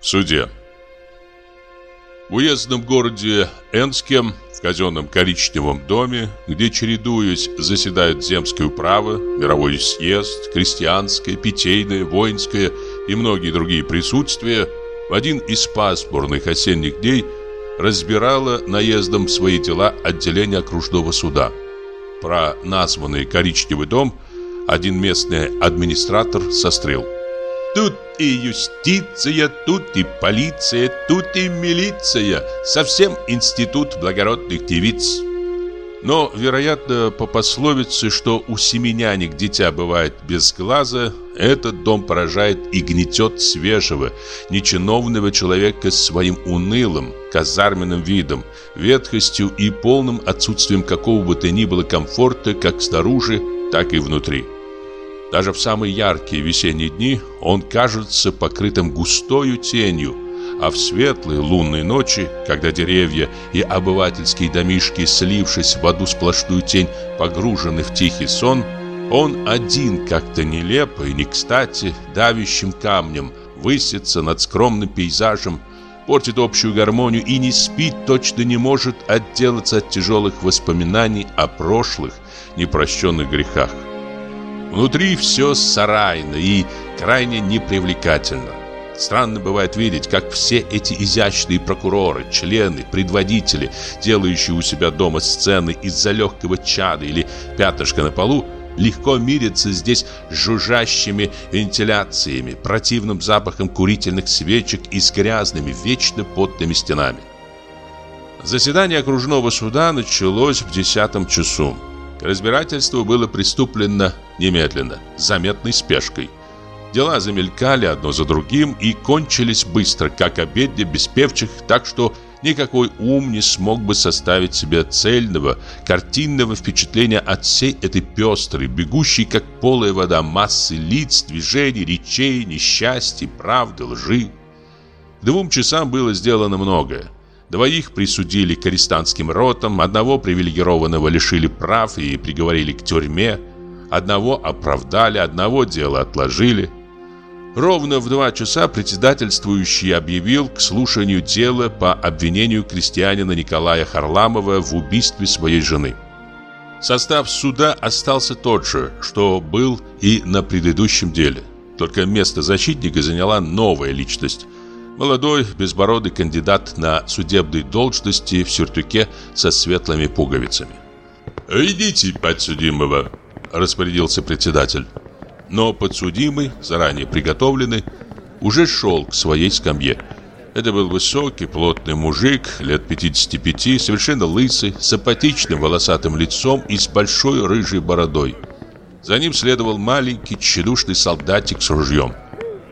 Суде. В уездном городе Энске, в казенном коричневом доме, где, чередуясь, заседают земское управа, мировой съезд, крестьянское, питейное, воинское и многие другие присутствия, в один из пасмурных осенних дней разбирало наездом свои дела отделение окружного суда. Про названный коричневый дом один местный администратор сострил – Тут и юстиция, тут и полиция, тут и милиция. Совсем институт благородных девиц. Но, вероятно, по пословице, что у семеняник дитя бывает без глаза, этот дом поражает и гнетет свежего, нечиновного человека своим унылым, казарменным видом, ветхостью и полным отсутствием какого бы то ни было комфорта как снаружи, так и внутри. Даже в самые яркие весенние дни он кажется покрытым густою тенью, а в светлые лунные ночи, когда деревья и обывательские домишки, слившись в одну сплошную тень, погружены в тихий сон, он один как-то нелепо и не кстати, давящим камнем, высится над скромным пейзажем, портит общую гармонию и не спит, точно не может отделаться от тяжелых воспоминаний о прошлых, непрощенных грехах. Внутри все сарайно и крайне непривлекательно. Странно бывает видеть, как все эти изящные прокуроры, члены, предводители, делающие у себя дома сцены из-за легкого чада или пятышка на полу, легко мирятся здесь с жужжащими вентиляциями, противным запахом курительных свечек и с грязными, вечно потными стенами. Заседание окружного суда началось в десятом часу. Разбирательство было приступлено немедленно, с заметной спешкой. Дела замелькали одно за другим и кончились быстро, как обедня без певчих, так что никакой ум не смог бы составить себе цельного, картинного впечатления от всей этой пестрой, бегущей, как полая вода, массы лиц, движений, речей, несчастий, правды, лжи. К двум часам было сделано многое. Двоих присудили к арестантским ротам, одного привилегированного лишили прав и приговорили к тюрьме, одного оправдали, одного дело отложили. Ровно в два часа председательствующий объявил к слушанию дела по обвинению крестьянина Николая Харламова в убийстве своей жены. Состав суда остался тот же, что был и на предыдущем деле. Только место защитника заняла новая личность – Молодой, безбородый кандидат на судебной должности в сюртуке со светлыми пуговицами. «Идите подсудимого», – распорядился председатель. Но подсудимый, заранее приготовленный, уже шел к своей скамье. Это был высокий, плотный мужик, лет 55, совершенно лысый, с апатичным волосатым лицом и с большой рыжей бородой. За ним следовал маленький, тщедушный солдатик с ружьем.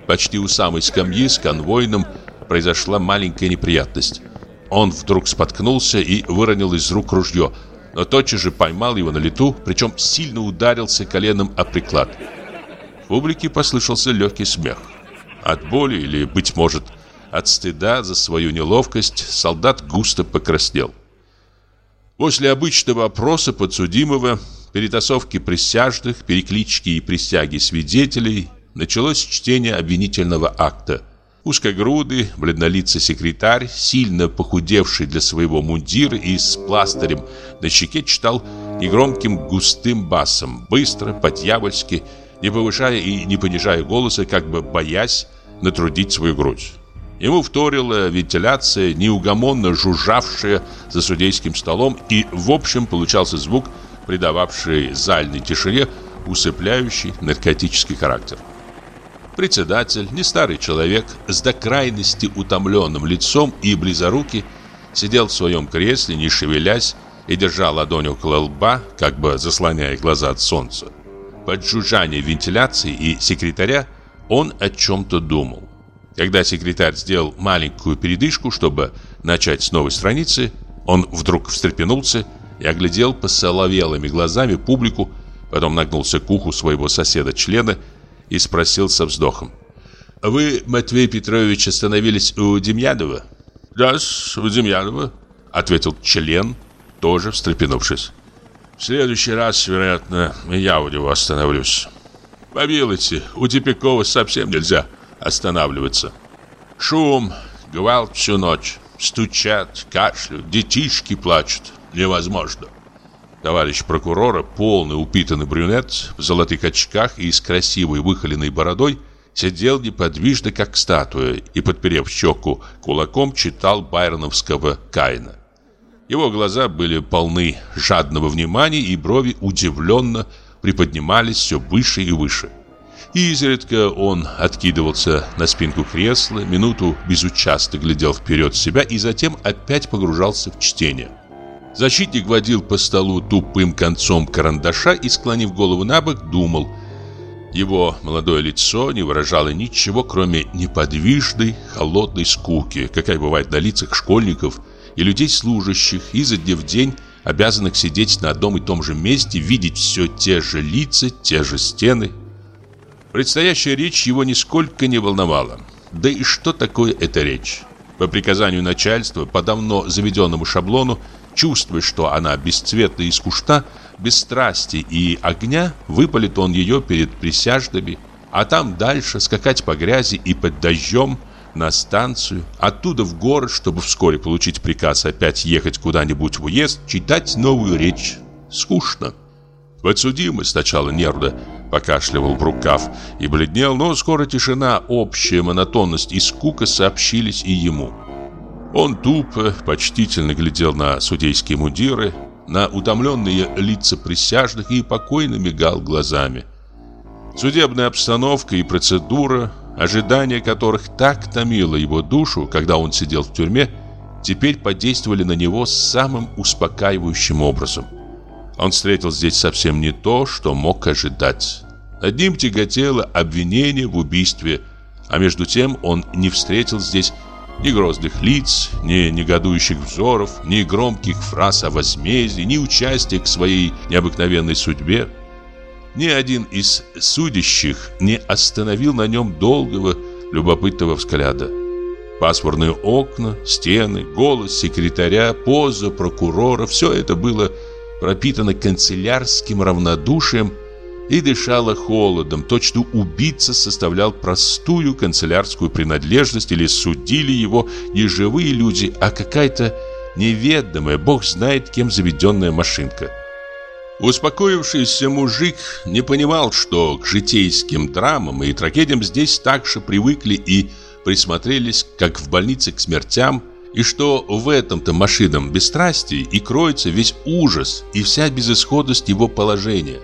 Почти у самой скамьи с конвойным произошла маленькая неприятность. Он вдруг споткнулся и выронил из рук ружье, но тотчас же поймал его на лету, причем сильно ударился коленом о приклад. В публике послышался легкий смех. От боли или, быть может, от стыда за свою неловкость солдат густо покраснел. После обычного опроса подсудимого, перетасовки присяжных, переклички и присяги свидетелей началось чтение обвинительного акта. Узкогрудый, бледнолицый секретарь, сильно похудевший для своего мундира и с пластырем на щеке читал негромким густым басом, быстро, по-дьявольски, не повышая и не понижая голоса, как бы боясь натрудить свою грудь. Ему вторила вентиляция, неугомонно жужжавшая за судейским столом, и в общем получался звук, придававший зальной тишине усыпляющий наркотический характер. Председатель, не старый человек, с до крайности утомленным лицом и близорукий, сидел в своем кресле, не шевелясь, и держал ладонь около лба, как бы заслоняя глаза от солнца. Под жужжание вентиляции и секретаря он о чем-то думал. Когда секретарь сделал маленькую передышку, чтобы начать с новой страницы, он вдруг встрепенулся и оглядел посоловелыми глазами публику, потом нагнулся к уху своего соседа-члена и спросил со вздохом. «Вы, Матвей Петрович, остановились у Демьянова?» «Да, у Демьянова», — ответил член, тоже встрепенувшись. «В следующий раз, вероятно, я у него остановлюсь. Помилуйте, у Типякова совсем нельзя останавливаться». Шум, гвалт всю ночь. Стучат, кашляют, детишки плачут. Невозможно. Товарищ прокурора, полный упитанный брюнет, в золотых очках и с красивой выхоленной бородой, сидел неподвижно, как статуя, и, подперев щеку кулаком, читал байроновского Каина. Его глаза были полны жадного внимания, и брови удивленно приподнимались все выше и выше. И изредка он откидывался на спинку кресла, минуту безучастно глядел вперед себя и затем опять погружался в чтение. Защитник водил по столу тупым концом карандаша и, склонив голову на бок, думал. Его молодое лицо не выражало ничего, кроме неподвижной, холодной скуки, какая бывает на лицах школьников и людей служащих, изо дня в день обязанных сидеть на одном и том же месте, видеть все те же лица, те же стены. Предстоящая речь его нисколько не волновала. Да и что такое эта речь? По приказанию начальства, по давно заведенному шаблону, чувствуя, что она бесцветна и скучна, без страсти и огня, выпалит он ее перед присяжными, а там дальше скакать по грязи и под дождем, на станцию, оттуда в город, чтобы вскоре получить приказ опять ехать куда-нибудь в уезд, читать новую речь. Скучно. Подсудимый сначала нервно покашливал в рукав и бледнел, но скоро тишина, общая монотонность и скука сообщились и ему. Он тупо, почтительно глядел на судейские мундиры, на утомленные лица присяжных и покойно мигал глазами. Судебная обстановка и процедура ожидания которых так томило его душу, когда он сидел в тюрьме, теперь подействовали на него самым успокаивающим образом. Он встретил здесь совсем не то, что мог ожидать. Над ним тяготело обвинение в убийстве, а между тем он не встретил здесь ни грозных лиц, ни негодующих взоров, ни громких фраз о возмездии, ни участия к своей необыкновенной судьбе. Ни один из судящих не остановил на нем долгого, любопытного взгляда. Пасмурные окна, стены, голос секретаря, поза прокурора – все это было пропитано канцелярским равнодушием и дышало холодом. Точно убийца составлял простую канцелярскую принадлежность или судили его не живые люди, а какая-то неведомая, бог знает кем заведенная машинка. Успокоившийся мужик не понимал, что к житейским драмам и трагедиям здесь также привыкли и присмотрелись, как в больнице к смертям, и что в этом-то машинном бесстрастии и кроется весь ужас и вся безысходность его положения.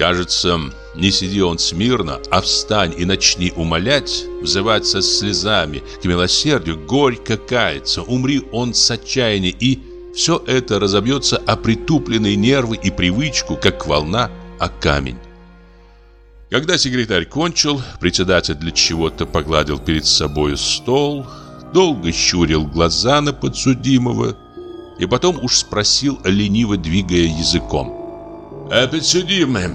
Кажется, не сиди он смирно, а встань и начни умолять, взывать со слезами к милосердию, горько каяться, умри он с отчаяния и все это разобьется о притупленные нервы и привычку, как волна о камень. Когда секретарь кончил, председатель для чего-то погладил перед собой стол, долго щурил глаза на подсудимого и потом уж спросил, лениво двигая языком. «А подсудимый,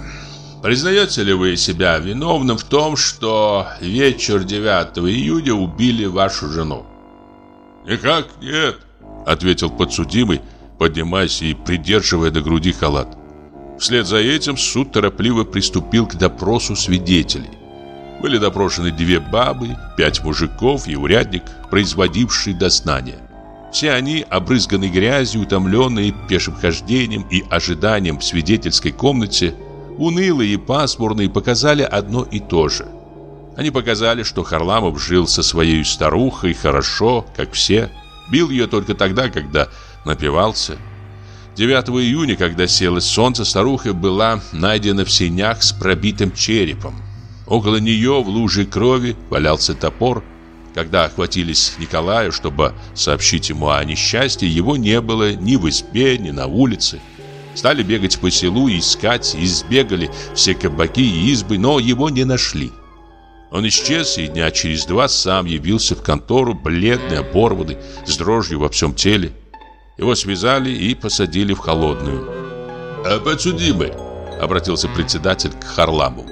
признаете ли вы себя виновным в том, что вечер 9 июня убили вашу жену?» «Никак нет», ответил подсудимый, поднимаясь и придерживая до груди халат. Вслед за этим суд торопливо приступил к допросу свидетелей. Были допрошены две бабы, пять мужиков и урядник, производивший дознание. Все они, обрызганные грязью, утомленные пешим хождением и ожиданием в свидетельской комнате, унылые и пасмурные, показали одно и то же. Они показали, что Харламов жил со своей старухой хорошо, как все, Бил ее только тогда, когда напивался. 9 июня, когда село солнце, старуха была найдена в сенях с пробитым черепом. Около нее в луже крови валялся топор. Когда охватились Николая, чтобы сообщить ему о несчастье, его не было ни в избе, ни на улице. Стали бегать по селу искать, избегали все кабаки и избы, но его не нашли. Он исчез и дня через два сам явился в контору, бледный, оборванный, с дрожью во всем теле. Его связали и посадили в холодную. «А подсудимый», — обратился председатель к Харламу,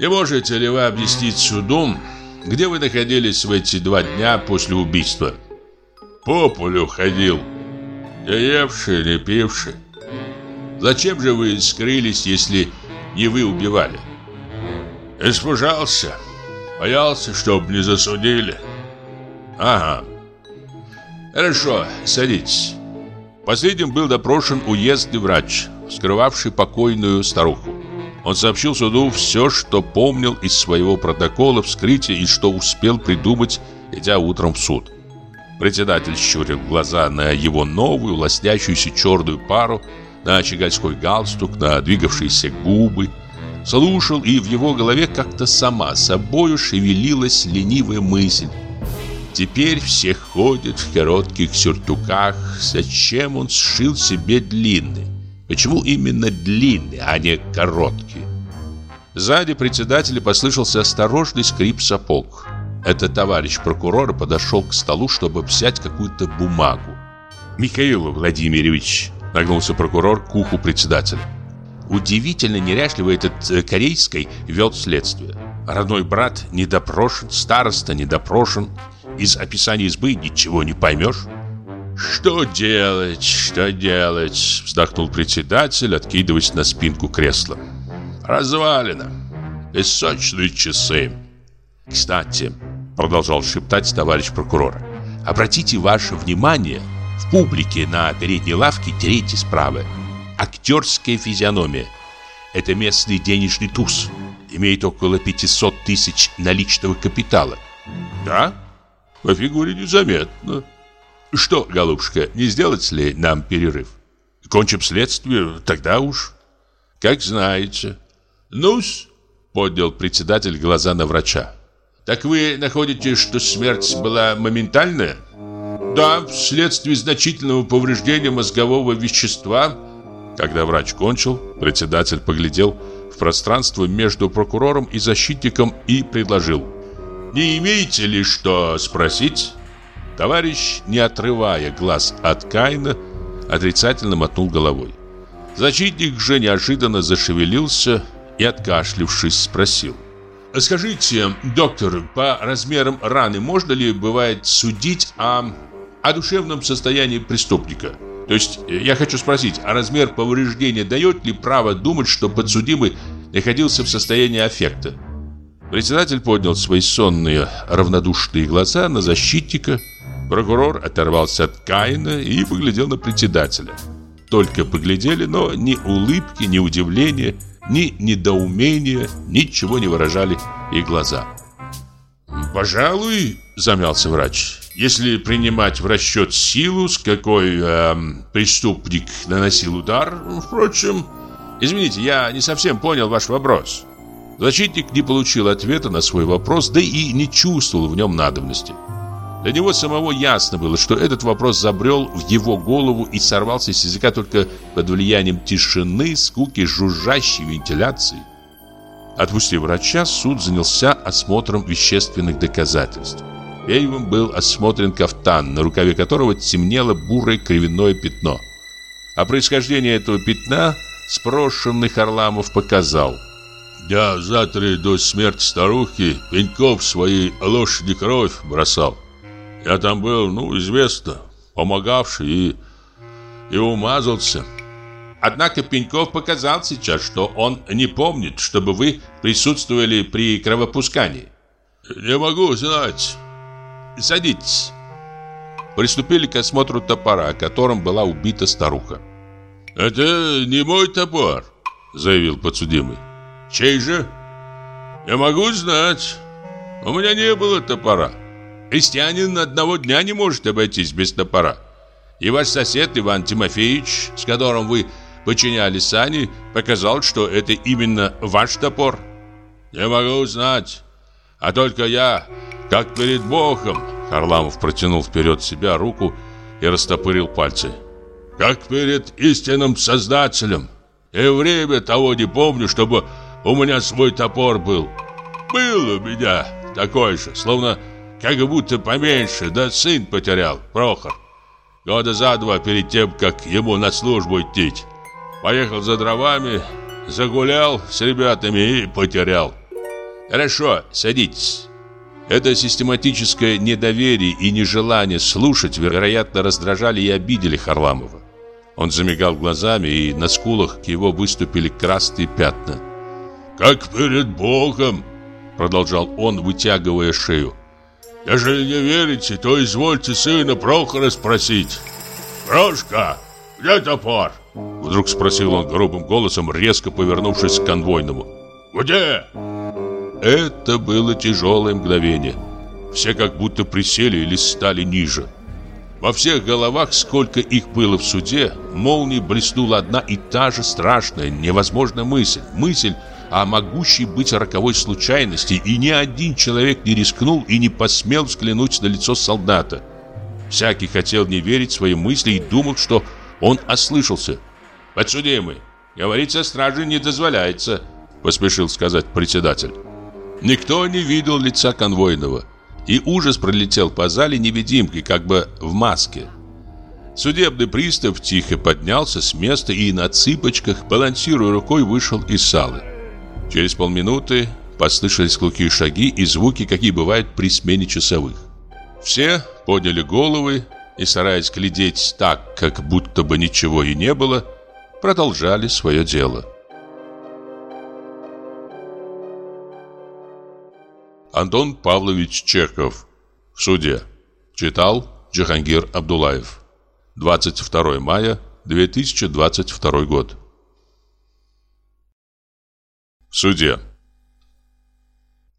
«не можете ли вы объяснить суду, где вы находились в эти два дня после убийства?» «По полю ходил, не евший, не пивший. Зачем же вы скрылись, если не вы убивали?» «Испужался». Боялся, чтоб не засудили. Ага. Хорошо, садитесь. Последним был допрошен уездный врач, скрывавший покойную старуху. Он сообщил суду все, что помнил из своего протокола вскрытия и что успел придумать, идя утром в суд. Председатель щурил глаза на его новую, лоснящуюся черную пару, на щегольской галстук, на двигавшиеся губы. Слушал, и в его голове как-то сама собою шевелилась ленивая мысль. Теперь все ходят в коротких сюртуках. Зачем он сшил себе длинный? Почему именно длинный, а не короткий? Сзади председателя послышался осторожный скрип сапог. Этот товарищ прокурора подошел к столу, чтобы взять какую-то бумагу. «Михаил Владимирович», — нагнулся прокурор к уху председателя. Удивительно неряшливо этот э, корейский вел следствие. Родной брат не допрошен, староста не допрошен. Из описания избы ничего не поймешь. «Что делать, что делать?» — вздохнул председатель, откидываясь на спинку кресла. «Развалено. Песочные часы. Кстати, продолжал шептать товарищ прокурора. Обратите ваше внимание, в публике на передней лавке третьей справа. Актерская физиономия. Это местный денежный туз. Имеет около 500 тысяч наличного капитала. Да? По фигуре незаметно. Что, голубушка, не сделать ли нам перерыв? Кончим следствие, тогда уж. Как знаете. Ну-с, поднял председатель глаза на врача. Так вы находите, что смерть была моментальная? Да, вследствие значительного повреждения мозгового вещества. Когда врач кончил, председатель поглядел в пространство между прокурором и защитником и предложил. «Не имеете ли что спросить?» Товарищ, не отрывая глаз от Каина, отрицательно мотнул головой. Защитник же неожиданно зашевелился и, откашлившись, спросил. Скажите, доктор, по размерам раны можно ли бывает судить о, о душевном состоянии преступника? То есть, я хочу спросить, а размер повреждения дает ли право думать, что подсудимый находился в состоянии аффекта? Председатель поднял свои сонные, равнодушные глаза на защитника. Прокурор оторвался от Каина и поглядел на председателя. Только поглядели, но ни улыбки, ни удивления – ни недоумения, ничего не выражали их глаза. «Пожалуй, — замялся врач, — если принимать в расчет силу, с какой э, преступник наносил удар, впрочем... Извините, я не совсем понял ваш вопрос». Защитник не получил ответа на свой вопрос, да и не чувствовал в нем надобности. Для него самого ясно было, что этот вопрос забрел в его голову и сорвался с языка только под влиянием тишины, скуки, жужжащей вентиляции. Отпустив врача, суд занялся осмотром вещественных доказательств. Первым был осмотрен кафтан, на рукаве которого темнело бурое кривяное пятно. А происхождение этого пятна спрошенный Харламов показал. «Я завтра до смерти старухи Пеньков своей лошади кровь бросал. Я там был, ну, известно, помогавший и, и умазался. Однако Пеньков показал сейчас, что он не помнит, чтобы вы присутствовали при кровопускании. Не могу знать. Садитесь. Приступили к осмотру топора, которым была убита старуха. «Это не мой топор», — заявил подсудимый. «Чей же?» «Я могу знать. У меня не было топора». Крестьянин одного дня не может обойтись без топора. И ваш сосед Иван Тимофеевич, с которым вы подчиняли сани, показал, что это именно ваш топор. Не могу знать. А только я, как перед Богом, Харламов протянул вперед себя руку и растопырил пальцы. Как перед истинным Создателем. И время того не помню, чтобы у меня свой топор был. Был у меня такой же, словно как будто поменьше, да сын потерял, Прохор. Года за два перед тем, как ему на службу идти. Поехал за дровами, загулял с ребятами и потерял. Хорошо, садитесь. Это систематическое недоверие и нежелание слушать, вероятно, раздражали и обидели Харламова. Он замигал глазами, и на скулах к его выступили красные пятна. «Как перед Богом!» Продолжал он, вытягивая шею. Если не верите, то извольте сына Прохора спросить. Прошка, где топор? Вдруг спросил он грубым голосом, резко повернувшись к конвойному. Где? Это было тяжелое мгновение. Все как будто присели или стали ниже. Во всех головах, сколько их было в суде, молнией блеснула одна и та же страшная, невозможная мысль. Мысль о могущей быть роковой случайности, и ни один человек не рискнул и не посмел взглянуть на лицо солдата. Всякий хотел не верить своим мысли и думал, что он ослышался. «Подсудимый, говорить со стражей не дозволяется», — поспешил сказать председатель. Никто не видел лица конвойного, и ужас пролетел по зале невидимкой, как бы в маске. Судебный пристав тихо поднялся с места и на цыпочках, балансируя рукой, вышел из салы. Через полминуты послышались глухие шаги и звуки, какие бывают при смене часовых. Все подняли головы и, стараясь глядеть так, как будто бы ничего и не было, продолжали свое дело. Антон Павлович Чехов в суде. Читал Джахангир Абдулаев. 22 мая 2022 год. Суде.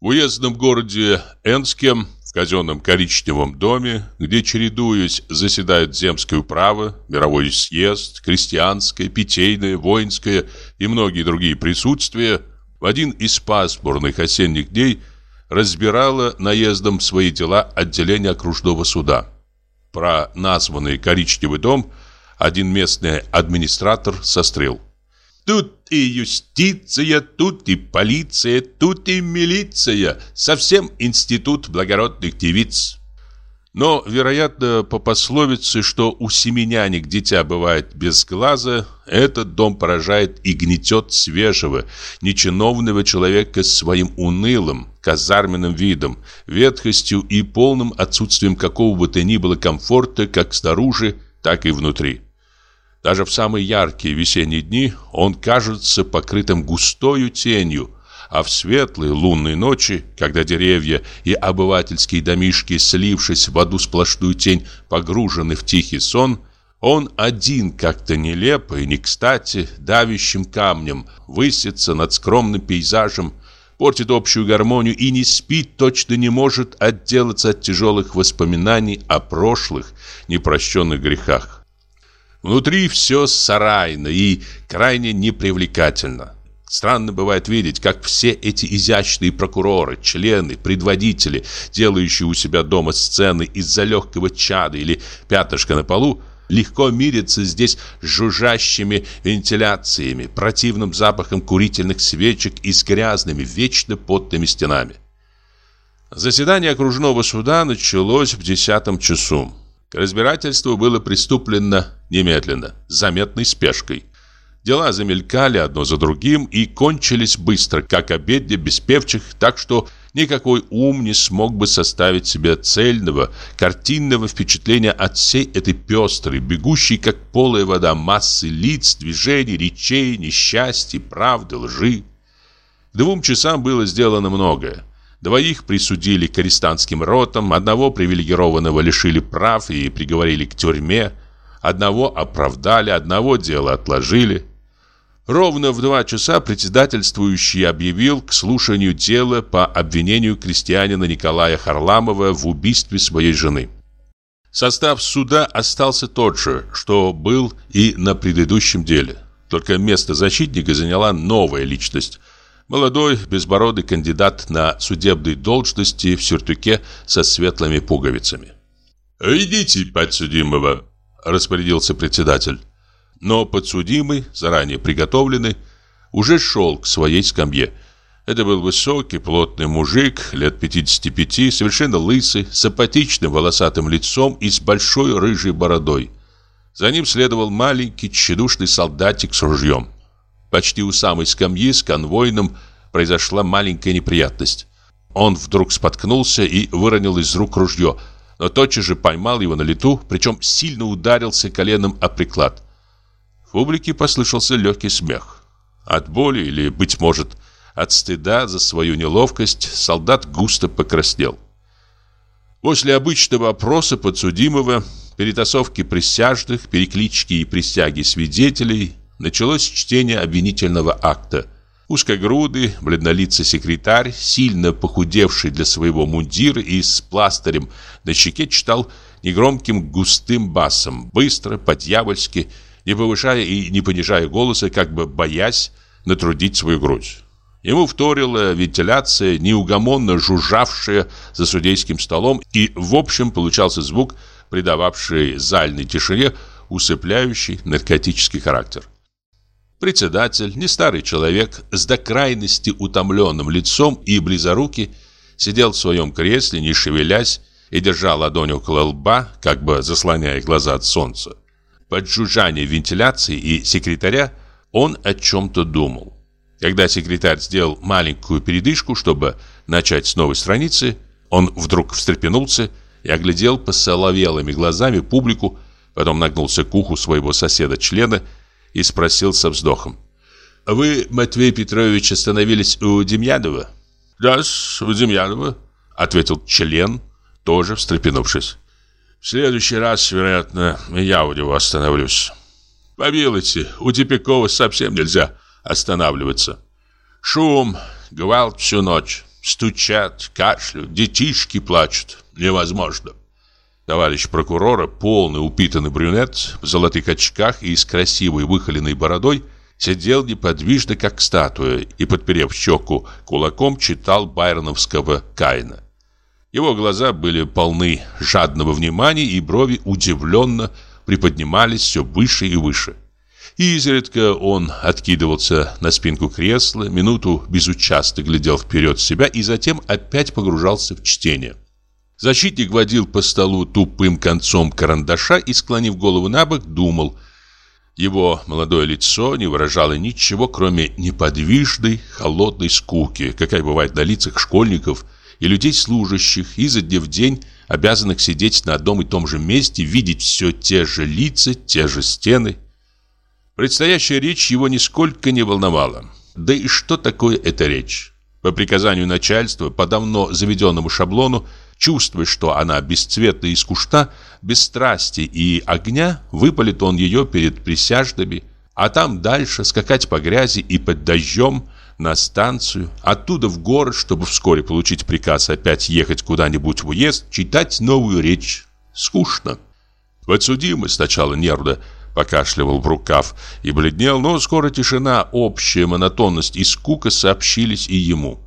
В уездном городе Энске, в казенном коричневом доме, где, чередуясь, заседают земское управо, мировой съезд, крестьянское, питейное, воинское и многие другие присутствия, в один из пасмурных осенних дней разбирало наездом свои дела отделение окружного суда. Про названный коричневый дом один местный администратор сострел. Тут и юстиция, тут и полиция, тут и милиция. Совсем институт благородных девиц. Но, вероятно, по пословице, что у семеняник дитя бывает без глаза, этот дом поражает и гнетет свежего, нечиновного человека своим унылым, казарменным видом, ветхостью и полным отсутствием какого бы то ни было комфорта как снаружи, так и внутри. Даже в самые яркие весенние дни он кажется покрытым густою тенью, а в светлые лунные ночи, когда деревья и обывательские домишки, слившись в одну сплошную тень, погружены в тихий сон, он один как-то нелепо и не кстати давящим камнем высится над скромным пейзажем, портит общую гармонию и не спит, точно не может отделаться от тяжелых воспоминаний о прошлых непрощенных грехах. Внутри все сарайно и крайне непривлекательно. Странно бывает видеть, как все эти изящные прокуроры, члены, предводители, делающие у себя дома сцены из-за легкого чада или пятышка на полу, легко мирятся здесь с жужжащими вентиляциями, противным запахом курительных свечек и с грязными, вечно потными стенами. Заседание окружного суда началось в десятом часу. К разбирательству было приступлено немедленно, с заметной спешкой. Дела замелькали одно за другим и кончились быстро, как обедня без певчих, так что никакой ум не смог бы составить себе цельного, картинного впечатления от всей этой пестрой, бегущей, как полая вода, массы лиц, движений, речей, несчастий, правды, лжи. К двум часам было сделано многое. Двоих присудили к арестантским ротам, одного привилегированного лишили прав и приговорили к тюрьме, одного оправдали, одного дело отложили. Ровно в два часа председательствующий объявил к слушанию дела по обвинению крестьянина Николая Харламова в убийстве своей жены. Состав суда остался тот же, что был и на предыдущем деле. Только место защитника заняла новая личность – Молодой, безбородый кандидат на судебной должности в сюртуке со светлыми пуговицами. «Ведите подсудимого», – распорядился председатель. Но подсудимый, заранее приготовленный, уже шел к своей скамье. Это был высокий, плотный мужик, лет 55, совершенно лысый, с апатичным волосатым лицом и с большой рыжей бородой. За ним следовал маленький, тщедушный солдатик с ружьем. Почти у самой скамьи с конвойным произошла маленькая неприятность. Он вдруг споткнулся и выронил из рук ружье, но тотчас же поймал его на лету, причем сильно ударился коленом о приклад. В публике послышался легкий смех. От боли или, быть может, от стыда за свою неловкость солдат густо покраснел. После обычного опроса подсудимого, перетасовки присяжных, переклички и присяги свидетелей, началось чтение обвинительного акта. Узкогрудый, бледнолицый секретарь, сильно похудевший для своего мундира и с пластырем на щеке, читал негромким густым басом, быстро, по-дьявольски, не повышая и не понижая голоса, как бы боясь натрудить свою грудь. Ему вторила вентиляция, неугомонно жужжавшая за судейским столом, и в общем получался звук, придававший зальной тишине усыпляющий наркотический характер. Председатель, не старый человек, с до крайности утомленным лицом и близорукий, сидел в своем кресле, не шевелясь, и держал ладонь около лба, как бы заслоняя глаза от солнца. Под жужжание вентиляции и секретаря он о чем-то думал. Когда секретарь сделал маленькую передышку, чтобы начать с новой страницы, он вдруг встрепенулся и оглядел посоловелыми глазами публику, потом нагнулся к уху своего соседа-члена и спросил со вздохом. «Вы, Матвей Петрович, остановились у Демьянова?» «Да, у Демьянова», — ответил член, тоже встрепенувшись. «В следующий раз, вероятно, я у него остановлюсь. Помилуйте, у Типякова совсем нельзя останавливаться. Шум, гвалт всю ночь, стучат, кашляют, детишки плачут. Невозможно». Товарищ прокурора, полный упитанный брюнет, в золотых очках и с красивой выхоленной бородой, сидел неподвижно, как статуя, и, подперев щеку кулаком, читал байроновского Каина. Его глаза были полны жадного внимания, и брови удивленно приподнимались все выше и выше. И изредка он откидывался на спинку кресла, минуту безучастно глядел вперед себя и затем опять погружался в чтение. Защитник водил по столу тупым концом карандаша и, склонив голову на бок, думал. Его молодое лицо не выражало ничего, кроме неподвижной, холодной скуки, какая бывает на лицах школьников и людей служащих, изо дня в день обязанных сидеть на одном и том же месте, видеть все те же лица, те же стены. Предстоящая речь его нисколько не волновала. Да и что такое эта речь? По приказанию начальства, по давно заведенному шаблону, Чувствуя, что она бесцветна и скучна, без страсти и огня, выпалит он ее перед присяжными, а там дальше скакать по грязи и под дождем на станцию, оттуда в город, чтобы вскоре получить приказ опять ехать куда-нибудь в уезд, читать новую речь. Скучно. Подсудимый сначала нервно покашливал в рукав и бледнел, но скоро тишина, общая монотонность и скука сообщились и ему.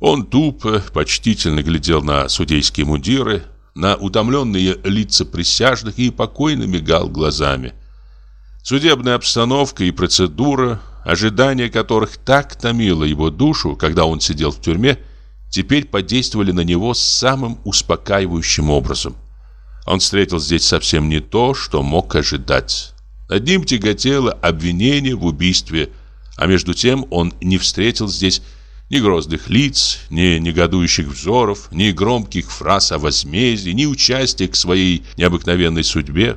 Он тупо, почтительно глядел на судейские мундиры, на утомленные лица присяжных и покойно мигал глазами. Судебная обстановка и процедура, ожидание которых так томило его душу, когда он сидел в тюрьме, теперь подействовали на него самым успокаивающим образом. Он встретил здесь совсем не то, что мог ожидать. Над ним тяготело обвинение в убийстве, а между тем он не встретил здесь ни грозных лиц, ни негодующих взоров, ни громких фраз о возмездии, ни участия к своей необыкновенной судьбе.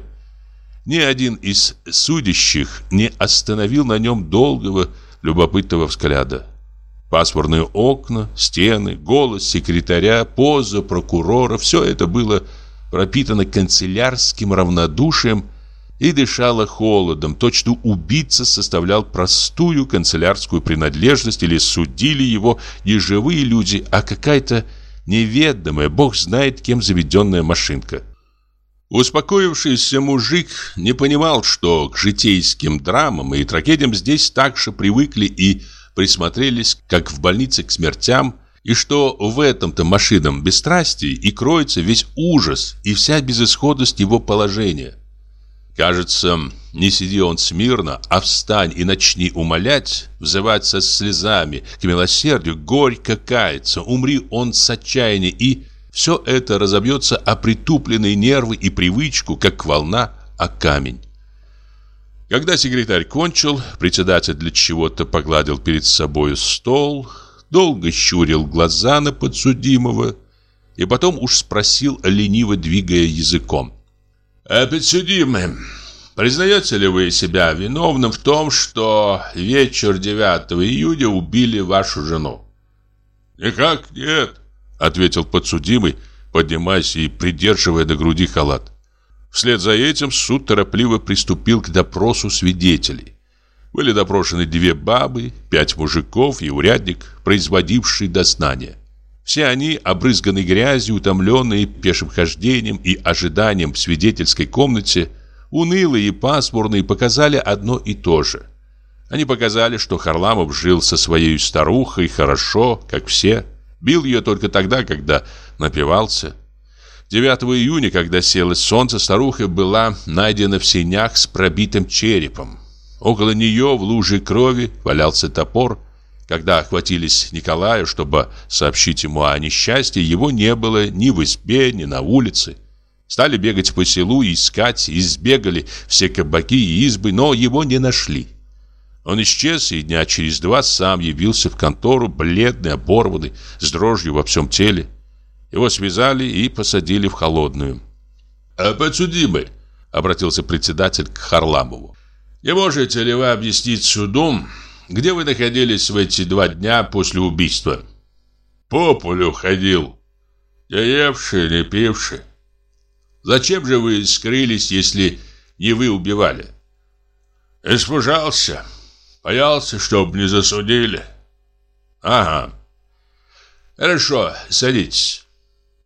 Ни один из судящих не остановил на нем долгого, любопытного взгляда. Пасмурные окна, стены, голос секретаря, поза прокурора – все это было пропитано канцелярским равнодушием и дышало холодом. Точно убийца составлял простую канцелярскую принадлежность или судили его не живые люди, а какая-то неведомая, бог знает кем заведенная машинка. Успокоившийся мужик не понимал, что к житейским драмам и трагедиям здесь так же привыкли и присмотрелись, как в больнице к смертям, и что в этом-то машинном бесстрастии и кроется весь ужас и вся безысходность его положения – Кажется, не сиди он смирно, а встань и начни умолять, взывать со слезами к милосердию, горько каяться, умри он с отчаяния, и все это разобьется о притупленные нервы и привычку, как волна о камень. Когда секретарь кончил, председатель для чего-то погладил перед собой стол, долго щурил глаза на подсудимого и потом уж спросил, лениво двигая языком. Э, «Подсудимый, признаете ли вы себя виновным в том, что вечер 9 июня убили вашу жену?» «Никак нет», — ответил подсудимый, поднимаясь и придерживая до груди халат. Вслед за этим суд торопливо приступил к допросу свидетелей. Были допрошены две бабы, пять мужиков и урядник, производивший дознание. Все они, обрызганные грязью, утомленные пешим хождением и ожиданием в свидетельской комнате, унылые и пасмурные, показали одно и то же. Они показали, что Харламов жил со своей старухой хорошо, как все, бил ее только тогда, когда напивался. 9 июня, когда село солнце, старуха была найдена в сенях с пробитым черепом. Около нее в луже крови валялся топор. Когда охватились Николаю, чтобы сообщить ему о несчастье, его не было ни в избе, ни на улице. Стали бегать по селу искать, избегали все кабаки и избы, но его не нашли. Он исчез и дня через два сам явился в контору, бледный, оборванный, с дрожью во всем теле. Его связали и посадили в холодную. «А подсудимый?» — обратился председатель к Харламову. Не можете ли вы объяснить суду, где вы находились в эти два дня после убийства? По полю ходил. Не евший, не пивший. Зачем же вы скрылись, если не вы убивали? Испужался. Боялся, чтоб не засудили. Ага. Хорошо, садитесь.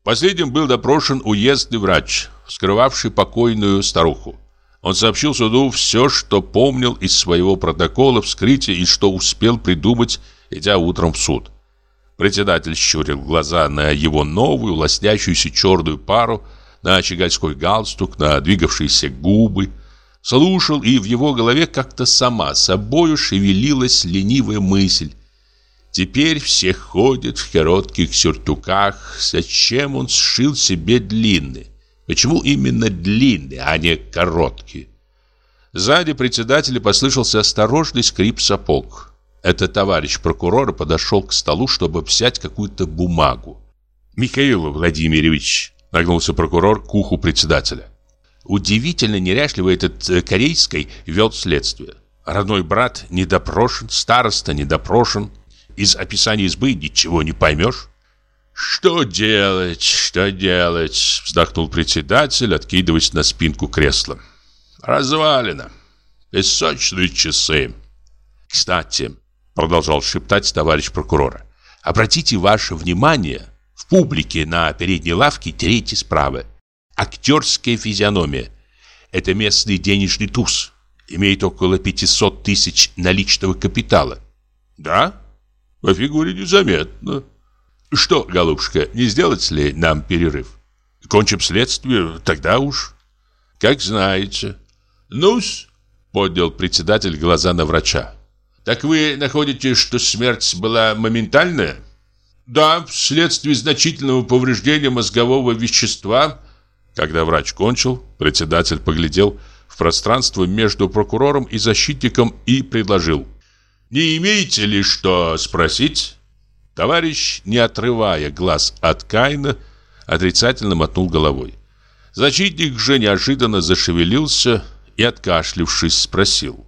Последним был допрошен уездный врач, скрывавший покойную старуху. Он сообщил суду все, что помнил из своего протокола вскрытия и что успел придумать, идя утром в суд. Председатель щурил глаза на его новую, лоснящуюся черную пару, на очагальской галстук, на двигавшиеся губы. Слушал, и в его голове как-то сама собою шевелилась ленивая мысль. Теперь все ходят в коротких сюртуках, зачем он сшил себе длинный? Почему именно длинный, а не короткий? Сзади председателя послышался осторожный скрип сапог. Это товарищ прокурора подошел к столу, чтобы взять какую-то бумагу. «Михаил Владимирович», — нагнулся прокурор к уху председателя. Удивительно неряшливо этот э, корейский вел следствие. Родной брат не допрошен, староста не допрошен. Из описания избы ничего не поймешь. «Что делать, что делать?» Вздохнул председатель, откидываясь на спинку кресла. «Развалено. Песочные часы». «Кстати», продолжал шептать товарищ прокурора, «обратите ваше внимание в публике на передней лавке третьей справа. Актерская физиономия. Это местный денежный туз. Имеет около 500 тысяч наличного капитала». «Да? По фигуре незаметно». Что, голубушка, не сделать ли нам перерыв? Кончим следствие, тогда уж. Как знаете. Ну-с, поднял председатель глаза на врача. Так вы находите, что смерть была моментальная? Да, вследствие значительного повреждения мозгового вещества. Когда врач кончил, председатель поглядел в пространство между прокурором и защитником и предложил. Не имеете ли что спросить? Товарищ, не отрывая глаз от Каина, отрицательно мотнул головой. Защитник же неожиданно зашевелился и, откашлившись, спросил.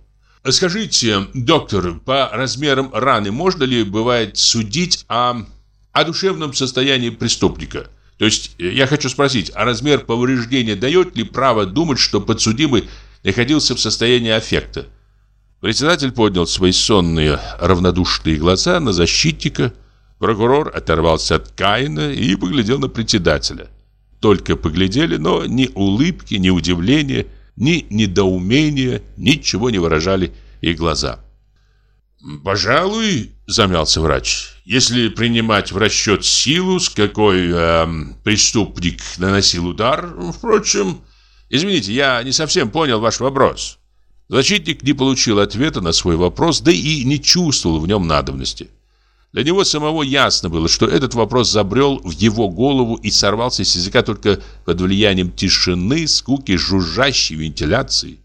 «Скажите, доктор, по размерам раны можно ли, бывает, судить о, о душевном состоянии преступника? То есть, я хочу спросить, а размер повреждения дает ли право думать, что подсудимый находился в состоянии аффекта?» Председатель поднял свои сонные, равнодушные глаза на защитника – Прокурор оторвался от Каина и поглядел на председателя. Только поглядели, но ни улыбки, ни удивления, ни недоумения, ничего не выражали их глаза. «Пожалуй, — замялся врач, — если принимать в расчет силу, с какой э, преступник наносил удар, впрочем... Извините, я не совсем понял ваш вопрос». Защитник не получил ответа на свой вопрос, да и не чувствовал в нем надобности. Для него самого ясно было, что этот вопрос забрел в его голову и сорвался с языка только под влиянием тишины, скуки, жужжащей вентиляции.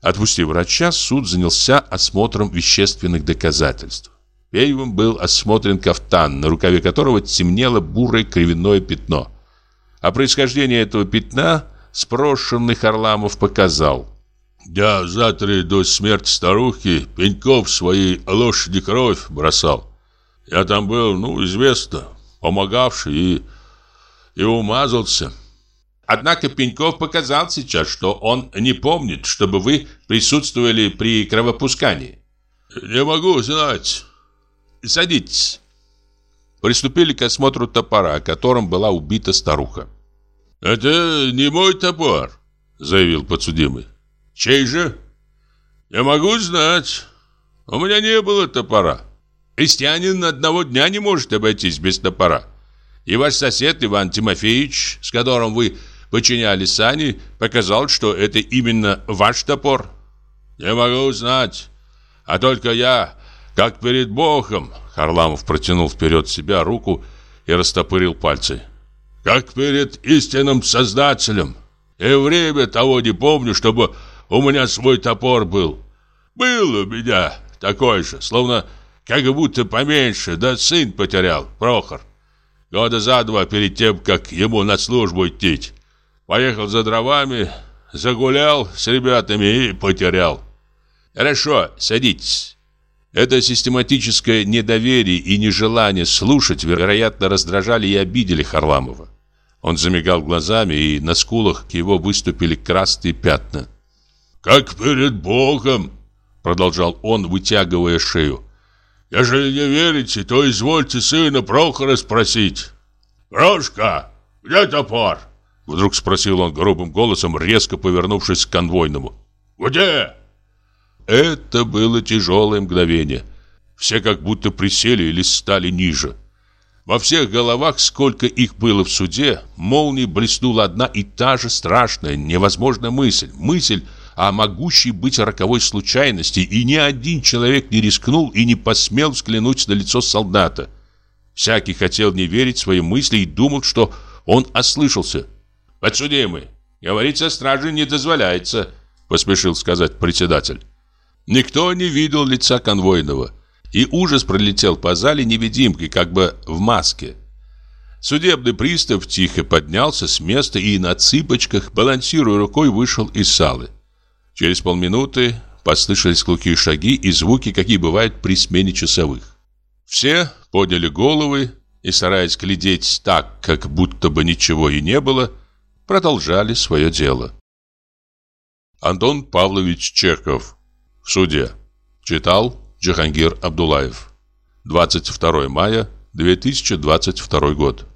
Отпустив врача, суд занялся осмотром вещественных доказательств. Первым был осмотрен кафтан, на рукаве которого темнело бурое кривяное пятно. О происхождении этого пятна спрошенный Харламов показал. «Я завтра до смерти старухи Пеньков своей лошади кровь бросал. Я там был, ну, известно, помогавший и... и умазался. Однако Пеньков показал сейчас, что он не помнит, чтобы вы присутствовали при кровопускании. Не могу знать. Садитесь. Приступили к осмотру топора, которым была убита старуха. «Это не мой топор», — заявил подсудимый. «Чей же?» «Я могу знать. У меня не было топора. Крестьянин одного дня не может обойтись без топора. И ваш сосед Иван Тимофеевич, с которым вы починяли сани, показал, что это именно ваш топор. Не могу знать. А только я, как перед Богом, Харламов протянул вперед себя руку и растопырил пальцы. Как перед истинным Создателем. И время того не помню, чтобы у меня свой топор был. Был у меня такой же, словно как будто поменьше, да сын потерял, Прохор. Года за два перед тем, как ему на службу идти. Поехал за дровами, загулял с ребятами и потерял. Хорошо, садитесь. Это систематическое недоверие и нежелание слушать, вероятно, раздражали и обидели Харламова. Он замигал глазами, и на скулах его выступили красные пятна. «Как перед Богом!» Продолжал он, вытягивая шею. «Ежели не верите, то извольте сына Прохора спросить». «Прошка, где топор?» Вдруг спросил он грубым голосом, резко повернувшись к конвойному. «Где?» Это было тяжелое мгновение. Все как будто присели или стали ниже. Во всех головах, сколько их было в суде, молнией блеснула одна и та же страшная, невозможная мысль. Мысль о могущей быть роковой случайности, и ни один человек не рискнул и не посмел взглянуть на лицо солдата. Всякий хотел не верить своим мысли и думал, что он ослышался. «Подсудимый, говорить со стражей не дозволяется», — поспешил сказать председатель. Никто не видел лица конвойного, и ужас пролетел по зале невидимкой, как бы в маске. Судебный пристав тихо поднялся с места и на цыпочках, балансируя рукой, вышел из салы. Через полминуты послышались глухие шаги и звуки, какие бывают при смене часовых. Все подняли головы и, стараясь глядеть так, как будто бы ничего и не было, продолжали свое дело. Антон Павлович Чехов в суде. Читал Джахангир Абдулаев. 22 мая 2022 год.